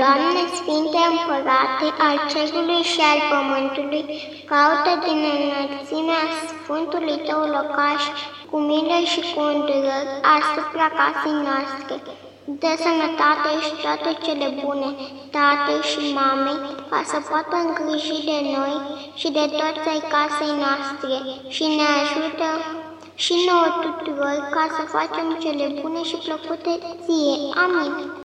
Doamne Sfinte Împărate al cerului și al pământului, caută din înălțimea Sfântului Tău locaș, cu milă și cu îndurări asupra casei noastre. Dă sănătate și toate cele bune, tate și mame, ca să poată îngriji de noi și de toți ai casei noastre și ne ajută și nouă tuturor ca să facem cele bune și plăcute ție. Amin.